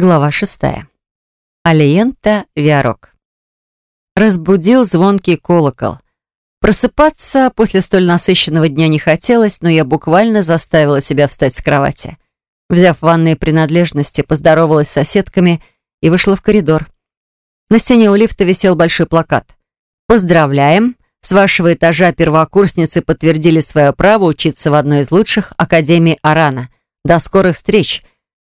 Глава шестая. Алиента Виарок. Разбудил звонкий колокол. Просыпаться после столь насыщенного дня не хотелось, но я буквально заставила себя встать с кровати. Взяв ванные принадлежности, поздоровалась с соседками и вышла в коридор. На стене у лифта висел большой плакат. «Поздравляем! С вашего этажа первокурсницы подтвердили свое право учиться в одной из лучших академий Арана. До скорых встреч!»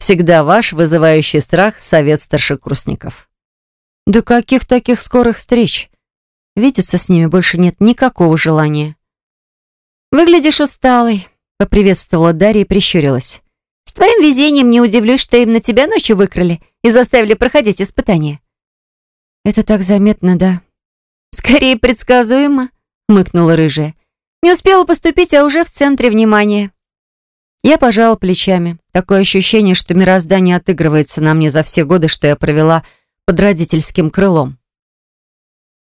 Всегда ваш вызывающий страх совет старшекурсников. Да каких таких скорых встреч? Видеться с ними больше нет никакого желания. Выглядишь усталой, поприветствовала Дарья и прищурилась. С твоим везением не удивлюсь, что им на тебя ночью выкрали и заставили проходить испытания. Это так заметно, да? Скорее предсказуемо, мыкнула рыжая. Не успела поступить, а уже в центре внимания. Я пожала плечами. Такое ощущение, что мироздание отыгрывается на мне за все годы, что я провела под родительским крылом.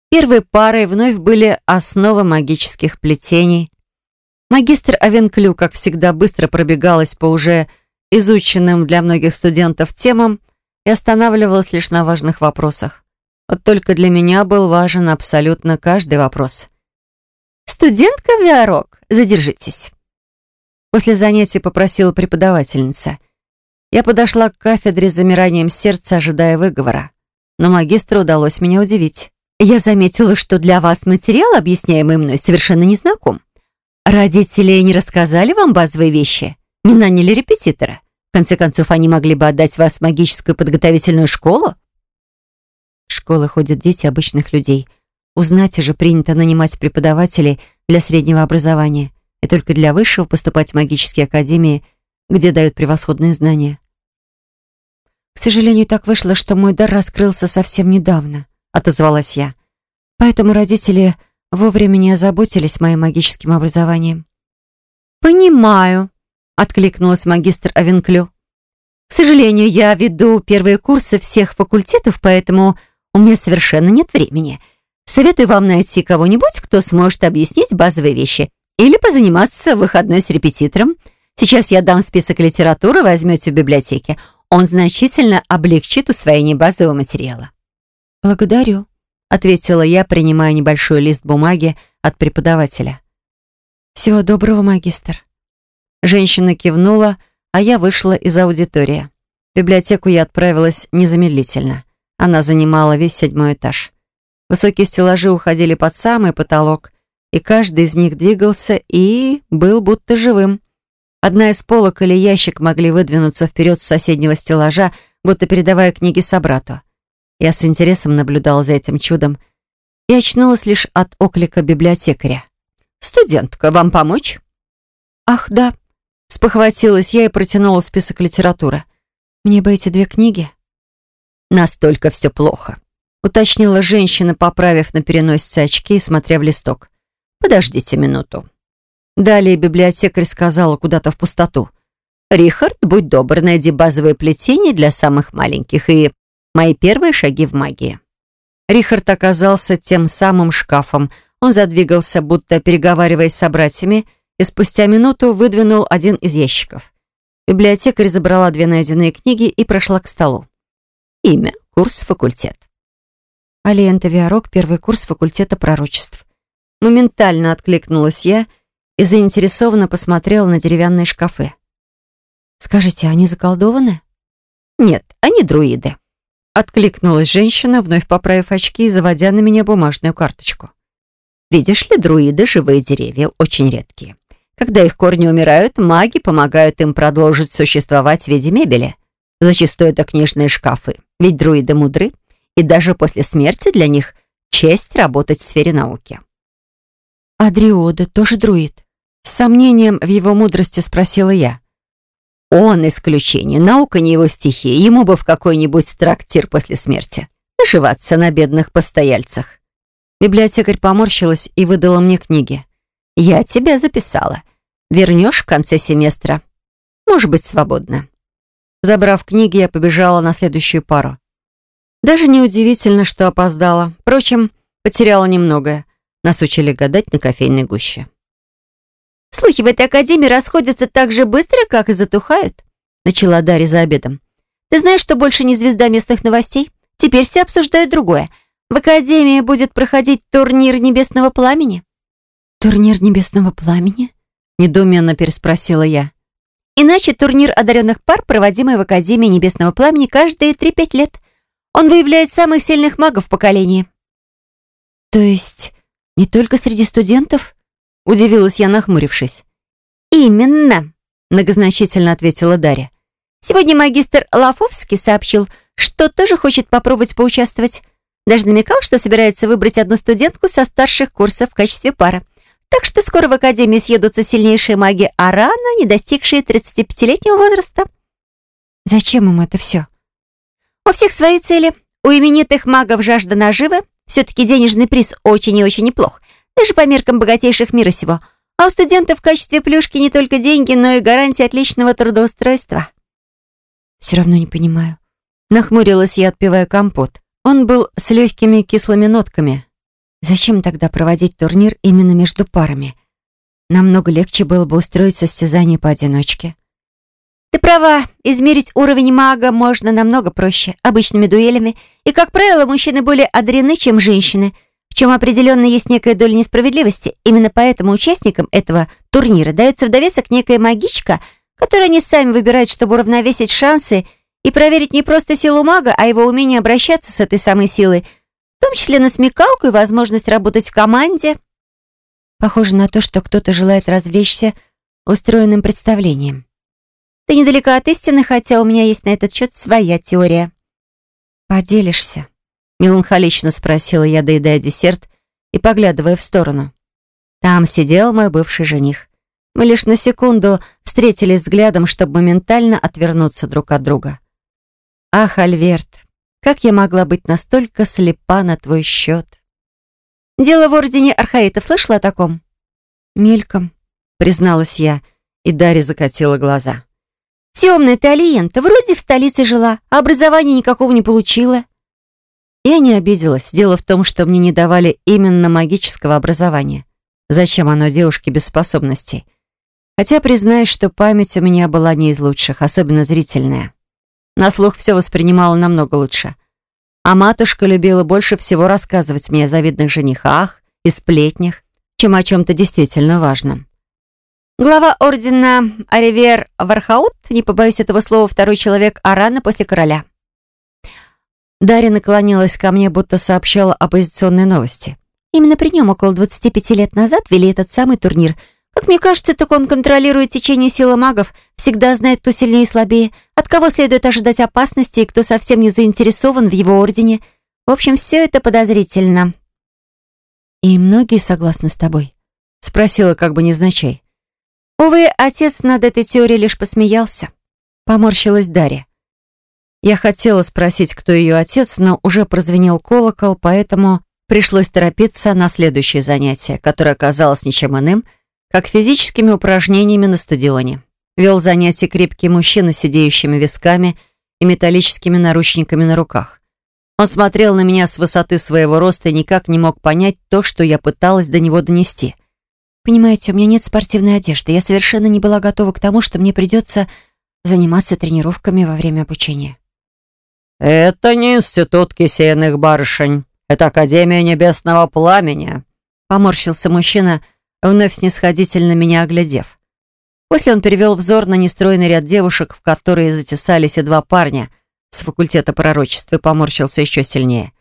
Первой парой вновь были основы магических плетений. Магистр Авенклю, как всегда, быстро пробегалась по уже изученным для многих студентов темам и останавливалась лишь на важных вопросах. Вот только для меня был важен абсолютно каждый вопрос. «Студентка Виарок, задержитесь». После занятия попросила преподавательница. Я подошла к кафедре с замиранием сердца, ожидая выговора. Но магистру удалось меня удивить. Я заметила, что для вас материал, объясняемый мной, совершенно не знаком. Родители не рассказали вам базовые вещи? Не наняли репетитора? В конце концов, они могли бы отдать вас в магическую подготовительную школу? В школы ходят дети обычных людей. Узнать же принято нанимать преподавателей для среднего образования и только для высшего поступать в магические академии, где дают превосходные знания. «К сожалению, так вышло, что мой дар раскрылся совсем недавно», — отозвалась я. «Поэтому родители вовремя не озаботились моим магическим образованием». «Понимаю», — откликнулась магистр Авенклю. «К сожалению, я веду первые курсы всех факультетов, поэтому у меня совершенно нет времени. Советую вам найти кого-нибудь, кто сможет объяснить базовые вещи или позаниматься в выходной с репетитором. Сейчас я дам список литературы, возьмете в библиотеке. Он значительно облегчит усвоение базового материала. «Благодарю», — ответила я, принимая небольшой лист бумаги от преподавателя. «Всего доброго, магистр». Женщина кивнула, а я вышла из аудитории. В библиотеку я отправилась незамедлительно. Она занимала весь седьмой этаж. Высокие стеллажи уходили под самый потолок, и каждый из них двигался и был будто живым. Одна из полок или ящик могли выдвинуться вперед с соседнего стеллажа, будто передавая книги собрату. Я с интересом наблюдала за этим чудом и очнулась лишь от оклика библиотекаря. «Студентка, вам помочь?» «Ах, да», — спохватилась я и протянула список литературы. «Мне бы эти две книги». «Настолько все плохо», — уточнила женщина, поправив на переносице очки и смотря в листок. Подождите минуту». Далее библиотекарь сказала куда-то в пустоту. «Рихард, будь добр, найди базовые плетения для самых маленьких и мои первые шаги в магии». Рихард оказался тем самым шкафом. Он задвигался, будто переговариваясь с собратьями, и спустя минуту выдвинул один из ящиков. Библиотекарь забрала две найденные книги и прошла к столу. Имя, курс, факультет. Алиента Виарок, первый курс факультета пророчеств. Моментально откликнулась я и заинтересованно посмотрела на деревянные шкафы. «Скажите, они заколдованы?» «Нет, они друиды», — откликнулась женщина, вновь поправив очки и заводя на меня бумажную карточку. «Видишь ли, друиды — живые деревья, очень редкие. Когда их корни умирают, маги помогают им продолжить существовать в виде мебели. Зачастую это книжные шкафы, ведь друиды мудры, и даже после смерти для них честь работать в сфере науки. «Адриода тоже друид?» С сомнением в его мудрости спросила я. «Он исключение, наука не его стихия, ему бы в какой-нибудь трактир после смерти. Наживаться на бедных постояльцах». Библиотекарь поморщилась и выдала мне книги. «Я тебя записала. Вернешь в конце семестра. Может быть, свободно». Забрав книги, я побежала на следующую пару. Даже неудивительно, что опоздала. Впрочем, потеряла немногое. Нас учили гадать на кофейной гуще. «Слухи в этой академии расходятся так же быстро, как и затухают», начала Дарья за обедом. Ты знаешь, что больше не звезда местных новостей? Теперь все обсуждают другое. В Академии будет проходить турнир Небесного Пламени». «Турнир Небесного Пламени?» — недоуменно переспросила я. Иначе турнир одаренных пар, проводимый в Академии Небесного Пламени каждые 3-5 лет. Он выявляет самых сильных магов в поколении. То есть не только среди студентов? Удивилась я, нахмурившись. Именно, многозначительно ответила Дарья. Сегодня магистр Лафовский сообщил, что тоже хочет попробовать поучаствовать. Даже намекал, что собирается выбрать одну студентку со старших курсов в качестве пары. Так что скоро в Академии съедутся сильнейшие маги Арана, не достигшие 35-летнего возраста. Зачем им это все? У всех свои цели. У именитых магов жажда наживы. Все-таки денежный приз очень и очень неплох. Даже по меркам богатейших мира сего. А у студентов в качестве плюшки не только деньги, но и гарантия отличного трудоустройства. Все равно не понимаю. Нахмурилась я, отпивая компот. Он был с легкими кислыми нотками. Зачем тогда проводить турнир именно между парами? Намного легче было бы устроить состязание поодиночке. Ты права, измерить уровень мага можно намного проще, обычными дуэлями. И, как правило, мужчины более одарены, чем женщины, в чем определенно есть некая доля несправедливости. Именно поэтому участникам этого турнира дается в довесок некая магичка, которую они сами выбирают, чтобы уравновесить шансы и проверить не просто силу мага, а его умение обращаться с этой самой силой – в том числе на смекалку и возможность работать в команде. Похоже на то, что кто-то желает развлечься устроенным представлением. Ты недалека от истины, хотя у меня есть на этот счет своя теория. «Поделишься?» — меланхолично спросила я, доедая десерт и поглядывая в сторону. Там сидел мой бывший жених. Мы лишь на секунду встретились взглядом, чтобы моментально отвернуться друг от друга. «Ах, Альверт, как я могла быть настолько слепа на твой счет? Дело в ордене Архаитов. Слышала о таком? Мельком, призналась я, и Дарья закатила глаза. Темная ты, Алиента, вроде в столице жила, а образования никакого не получила. Я не обиделась. Дело в том, что мне не давали именно магического образования. Зачем оно девушке без способностей? Хотя признаюсь, что память у меня была не из лучших, особенно зрительная. На слух все воспринимала намного лучше. А матушка любила больше всего рассказывать мне о завидных женихах и сплетнях, чем о чем-то действительно важном. Глава ордена Аривер Вархаут, не побоюсь этого слова, второй человек Арана после короля. Дарья наклонилась ко мне, будто сообщала оппозиционные новости. Именно при нем около 25 лет назад вели этот самый турнир – как мне кажется, так он контролирует течение силы магов, всегда знает, кто сильнее и слабее, от кого следует ожидать опасности и кто совсем не заинтересован в его ордене. В общем, все это подозрительно. «И многие согласны с тобой?» — спросила как бы невзначай. Увы, отец над этой теорией лишь посмеялся. Поморщилась Дарья. Я хотела спросить, кто ее отец, но уже прозвенел колокол, поэтому пришлось торопиться на следующее занятие, которое оказалось ничем иным — как физическими упражнениями на стадионе. Вел занятия крепкий мужчина с сидеющими висками и металлическими наручниками на руках. Он смотрел на меня с высоты своего роста и никак не мог понять то, что я пыталась до него донести. «Понимаете, у меня нет спортивной одежды. Я совершенно не была готова к тому, что мне придется заниматься тренировками во время обучения». «Это не институт кисейных барышень. Это Академия Небесного Пламени», — поморщился мужчина, — вновь снисходительно меня оглядев. После он перевел взор на нестройный ряд девушек, в которые затесались и два парня с факультета пророчества и поморщился еще сильнее.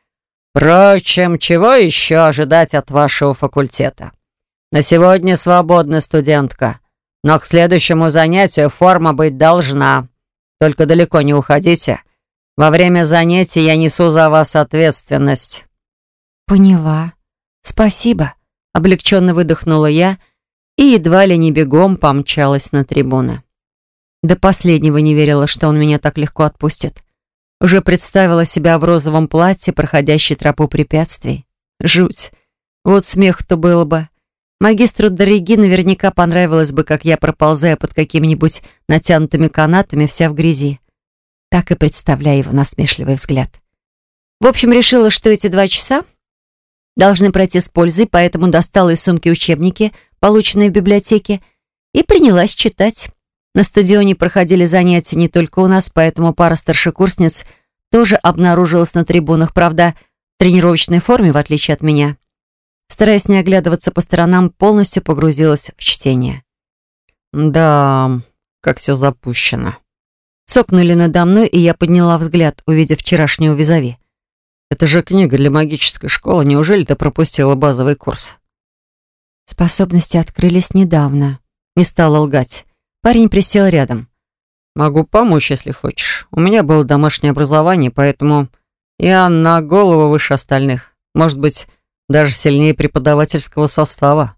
«Впрочем, чего еще ожидать от вашего факультета? На сегодня свободна студентка, но к следующему занятию форма быть должна. Только далеко не уходите. Во время занятий я несу за вас ответственность». «Поняла. Спасибо», Облегченно выдохнула я и едва ли не бегом помчалась на трибуны. До последнего не верила, что он меня так легко отпустит. Уже представила себя в розовом платье, проходящей тропу препятствий. Жуть. Вот смех-то было бы. Магистру Дороги наверняка понравилось бы, как я проползаю под какими-нибудь натянутыми канатами, вся в грязи. Так и представляю его насмешливый взгляд. В общем, решила, что эти два часа должны пройти с пользой, поэтому достала из сумки учебники, полученные в библиотеке, и принялась читать. На стадионе проходили занятия не только у нас, поэтому пара старшекурсниц тоже обнаружилась на трибунах, правда, в тренировочной форме, в отличие от меня. Стараясь не оглядываться по сторонам, полностью погрузилась в чтение. Да, как все запущено. Цокнули надо мной, и я подняла взгляд, увидев вчерашнего визави. Это же книга для магической школы. Неужели ты пропустила базовый курс? Способности открылись недавно. Не стала лгать. Парень присел рядом. Могу помочь, если хочешь. У меня было домашнее образование, поэтому я на голову выше остальных. Может быть, даже сильнее преподавательского состава.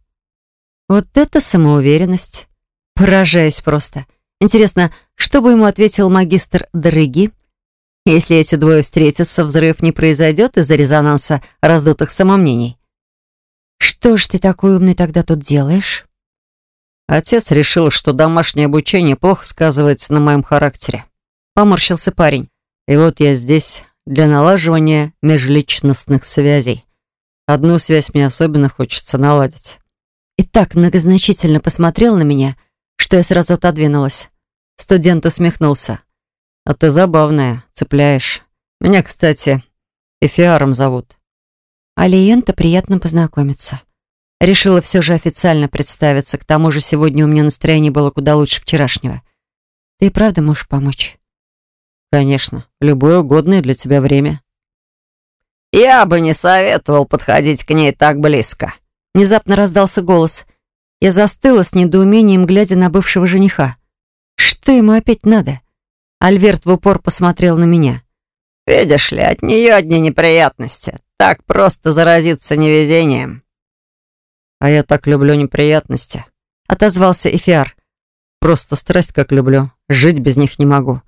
Вот это самоуверенность. Поражаюсь просто. Интересно, что бы ему ответил магистр Дрыги? Если эти двое встретятся, взрыв не произойдет из-за резонанса раздутых самомнений. Что ж ты такой умный тогда тут делаешь? Отец решил, что домашнее обучение плохо сказывается на моем характере. Поморщился парень. И вот я здесь для налаживания межличностных связей. Одну связь мне особенно хочется наладить. И так многозначительно посмотрел на меня, что я сразу отодвинулась. Студент усмехнулся. «А ты забавная, цепляешь. Меня, кстати, Эфиаром зовут». Алиента приятно познакомиться. Решила все же официально представиться, к тому же сегодня у меня настроение было куда лучше вчерашнего. Ты и правда можешь помочь? Конечно, любое угодное для тебя время. «Я бы не советовал подходить к ней так близко», — внезапно раздался голос. Я застыла с недоумением, глядя на бывшего жениха. Что ему опять надо? Альверт в упор посмотрел на меня. «Видишь ли, от нее одни неприятности. Так просто заразиться невезением». «А я так люблю неприятности», — отозвался Эфиар. «Просто страсть как люблю. Жить без них не могу.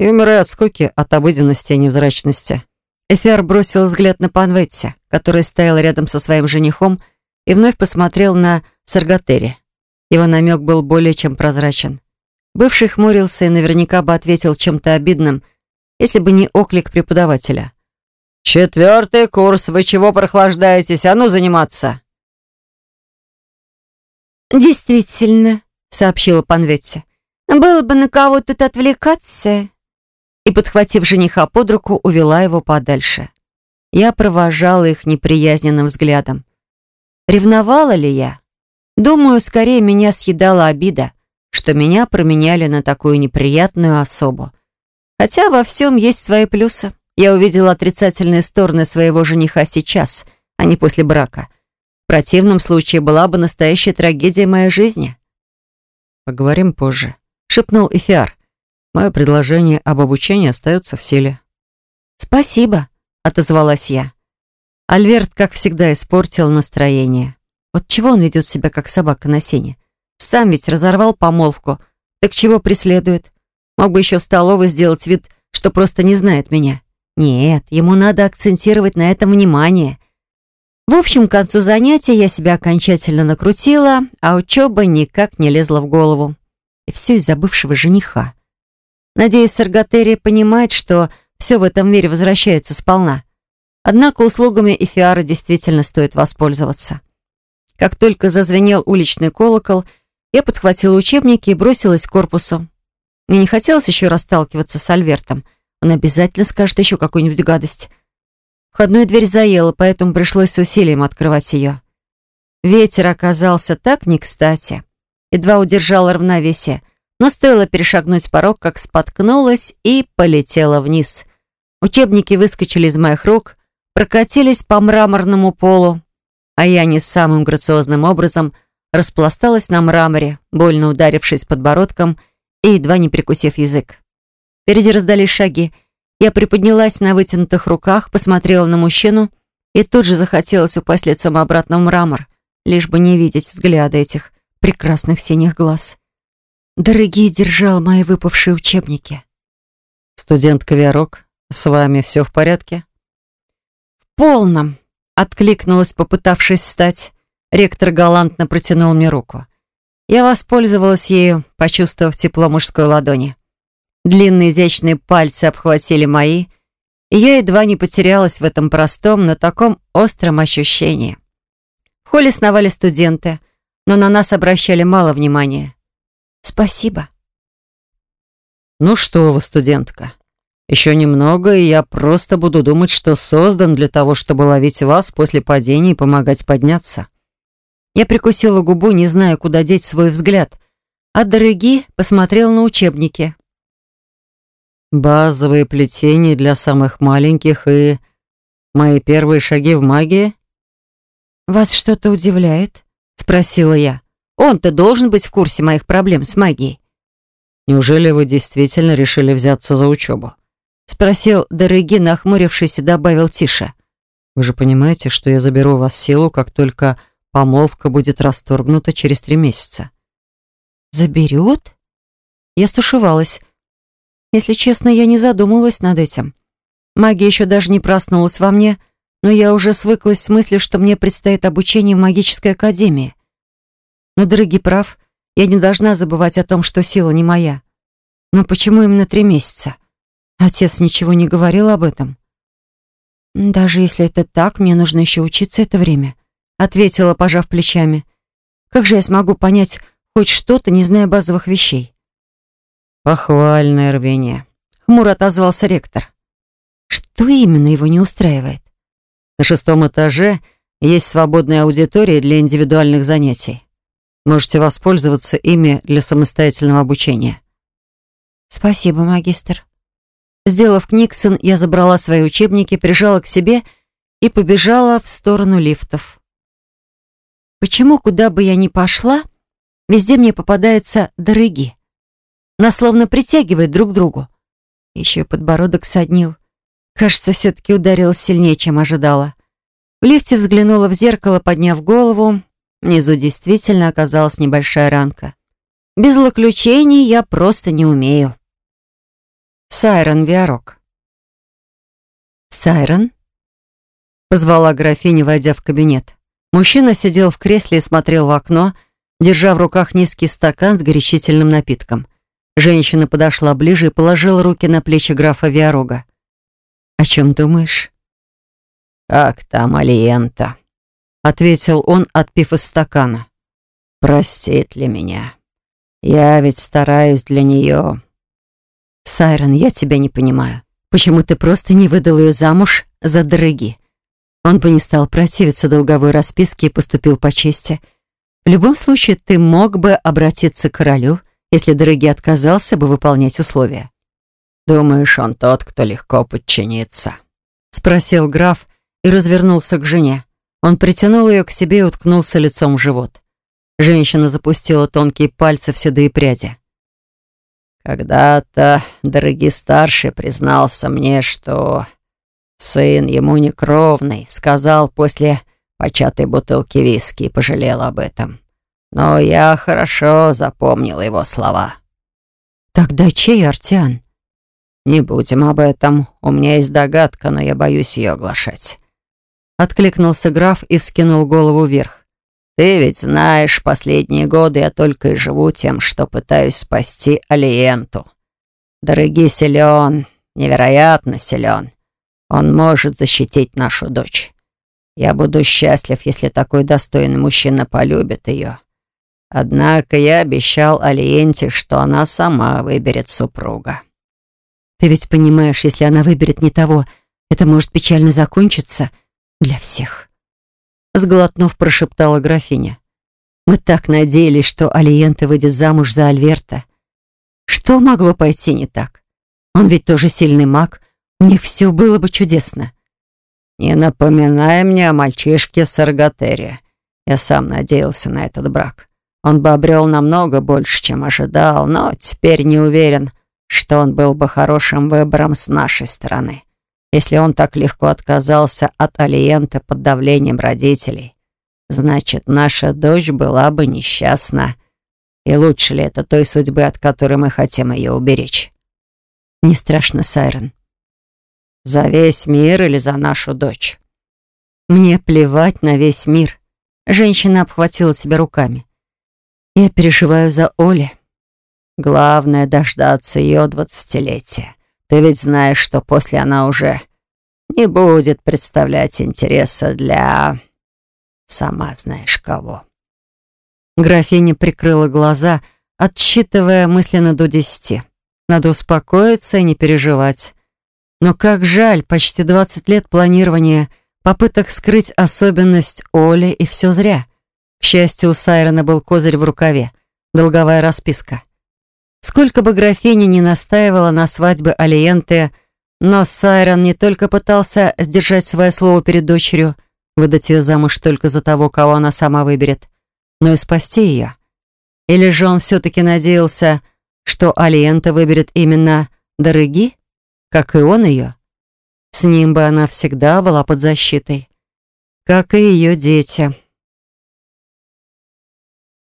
И умираю от скуки, от обыденности и невзрачности». Эфиар бросил взгляд на Панветти, который стоял рядом со своим женихом, и вновь посмотрел на Саргатери. Его намек был более чем прозрачен. Бывший хмурился и наверняка бы ответил чем-то обидным, если бы не оклик преподавателя. «Четвертый курс, вы чего прохлаждаетесь? А ну, заниматься!» «Действительно», — сообщила Панветти. «Было бы на кого тут отвлекаться». И, подхватив жениха под руку, увела его подальше. Я провожала их неприязненным взглядом. Ревновала ли я? Думаю, скорее меня съедала обида что меня променяли на такую неприятную особу. Хотя во всем есть свои плюсы. Я увидела отрицательные стороны своего жениха сейчас, а не после брака. В противном случае была бы настоящая трагедия моей жизни. «Поговорим позже», — шепнул Эфиар. «Мое предложение об обучении остается в силе». «Спасибо», — отозвалась я. Альверт, как всегда, испортил настроение. Вот чего он ведет себя, как собака на сене? Сам ведь разорвал помолвку. Так чего преследует? Мог бы еще в столовой сделать вид, что просто не знает меня. Нет, ему надо акцентировать на этом внимание. В общем, к концу занятия я себя окончательно накрутила, а учеба никак не лезла в голову. И все из-за бывшего жениха. Надеюсь, Саргатерия понимает, что все в этом мире возвращается сполна. Однако услугами Эфиара действительно стоит воспользоваться. Как только зазвенел уличный колокол, я подхватила учебники и бросилась к корпусу. Мне не хотелось еще раз сталкиваться с Альвертом. Он обязательно скажет еще какую-нибудь гадость. Входную дверь заела, поэтому пришлось с усилием открывать ее. Ветер оказался так не кстати. Едва удержала равновесие, но стоило перешагнуть порог, как споткнулась и полетела вниз. Учебники выскочили из моих рук, прокатились по мраморному полу, а я не самым грациозным образом – распласталась на мраморе, больно ударившись подбородком и едва не прикусив язык. Впереди раздались шаги. Я приподнялась на вытянутых руках, посмотрела на мужчину и тут же захотелось упасть лицом обратно в мрамор, лишь бы не видеть взгляда этих прекрасных синих глаз. Дорогие держал мои выпавшие учебники. «Студентка Виарок, с вами все в порядке?» «В полном», — откликнулась, попытавшись встать. Ректор галантно протянул мне руку. Я воспользовалась ею, почувствовав тепло мужской ладони. Длинные изящные пальцы обхватили мои, и я едва не потерялась в этом простом, но таком остром ощущении. В холле сновали студенты, но на нас обращали мало внимания. «Спасибо», «Ну что вы, студентка, еще немного, и я просто буду думать, что создан для того, чтобы ловить вас после падения и помогать подняться». Я прикусила губу, не зная, куда деть свой взгляд, а Дороги посмотрел на учебники. «Базовые плетения для самых маленьких и мои первые шаги в магии?» «Вас что-то удивляет?» — спросила я. «Он-то должен быть в курсе моих проблем с магией». «Неужели вы действительно решили взяться за учебу?» — спросил Дороги, нахмурившись и добавил тише. «Вы же понимаете, что я заберу у вас силу, как только помолвка будет расторгнута через три месяца?» «Заберет?» Я стушевалась. Если честно, я не задумывалась над этим. Магия еще даже не проснулась во мне, но я уже свыклась с мыслью, что мне предстоит обучение в магической академии. Но, дорогий прав, я не должна забывать о том, что сила не моя. Но почему именно три месяца? Отец ничего не говорил об этом. «Даже если это так, мне нужно еще учиться это время», ответила, пожав плечами. «Как же я смогу понять хоть что-то, не зная базовых вещей?» «Похвальное рвение», — хмуро отозвался ректор. «Что именно его не устраивает?» На шестом этаже есть свободная аудитория для индивидуальных занятий. Можете воспользоваться ими для самостоятельного обучения. Спасибо, магистр. Сделав Книксон, я забрала свои учебники, прижала к себе и побежала в сторону лифтов. Почему, куда бы я ни пошла, везде мне попадаются дороги? Нас словно притягивает друг к другу. Еще и подбородок соднил. Кажется, все-таки ударилась сильнее, чем ожидала. В лифте взглянула в зеркало, подняв голову. Внизу действительно оказалась небольшая ранка. Без злоключений я просто не умею. Сайрон Виарок. «Сайрон?» Позвала графиня, войдя в кабинет. Мужчина сидел в кресле и смотрел в окно, держа в руках низкий стакан с горячительным напитком. Женщина подошла ближе и положила руки на плечи графа Виарога. «О чем думаешь?» «Как там Алиента?» — ответил он, отпив из стакана. «Простит ли меня? Я ведь стараюсь для нее». «Сайрон, я тебя не понимаю. Почему ты просто не выдал ее замуж за дороги? Он бы не стал противиться долговой расписке и поступил по чести. В любом случае, ты мог бы обратиться к королю, если дороги отказался бы выполнять условия». «Думаешь, он тот, кто легко подчинится?» — спросил граф и развернулся к жене. Он притянул ее к себе и уткнулся лицом в живот. Женщина запустила тонкие пальцы в седые пряди. «Когда-то дорогий старший признался мне, что сын ему некровный, сказал после початой бутылки виски и пожалел об этом. Но я хорошо запомнил его слова». «Тогда чей Артиан?» «Не будем об этом. У меня есть догадка, но я боюсь ее оглашать». Откликнулся граф и вскинул голову вверх. «Ты ведь знаешь, последние годы я только и живу тем, что пытаюсь спасти Алиенту. Дорогий силен, невероятно силен. Он может защитить нашу дочь. Я буду счастлив, если такой достойный мужчина полюбит ее. Однако я обещал Алиенте, что она сама выберет супруга». Ты ведь понимаешь, если она выберет не того, это может печально закончиться для всех. Сглотнув, прошептала графиня. Мы так надеялись, что Алиента выйдет замуж за Альверта. Что могло пойти не так? Он ведь тоже сильный маг. У них все было бы чудесно. Не напоминай мне о мальчишке Саргатере. Я сам надеялся на этот брак. Он бы обрел намного больше, чем ожидал, но теперь не уверен, что он был бы хорошим выбором с нашей стороны. Если он так легко отказался от Алиента под давлением родителей, значит, наша дочь была бы несчастна. И лучше ли это той судьбы, от которой мы хотим ее уберечь? Не страшно, Сайрон. За весь мир или за нашу дочь? Мне плевать на весь мир. Женщина обхватила себя руками. Я переживаю за Оли. Главное — дождаться ее двадцатилетия. Ты ведь знаешь, что после она уже не будет представлять интереса для... сама знаешь кого. Графиня прикрыла глаза, отсчитывая мысленно до десяти. Надо успокоиться и не переживать. Но как жаль, почти 20 лет планирования, попыток скрыть особенность Оли, и все зря. К счастью, у Сайрона был козырь в рукаве, долговая расписка. Сколько бы графиня не настаивала на свадьбе Алиенты, но Сайрон не только пытался сдержать свое слово перед дочерью, выдать ее замуж только за того, кого она сама выберет, но и спасти ее. Или же он все-таки надеялся, что Алиента выберет именно Дороги, как и он ее? С ним бы она всегда была под защитой, как и ее дети.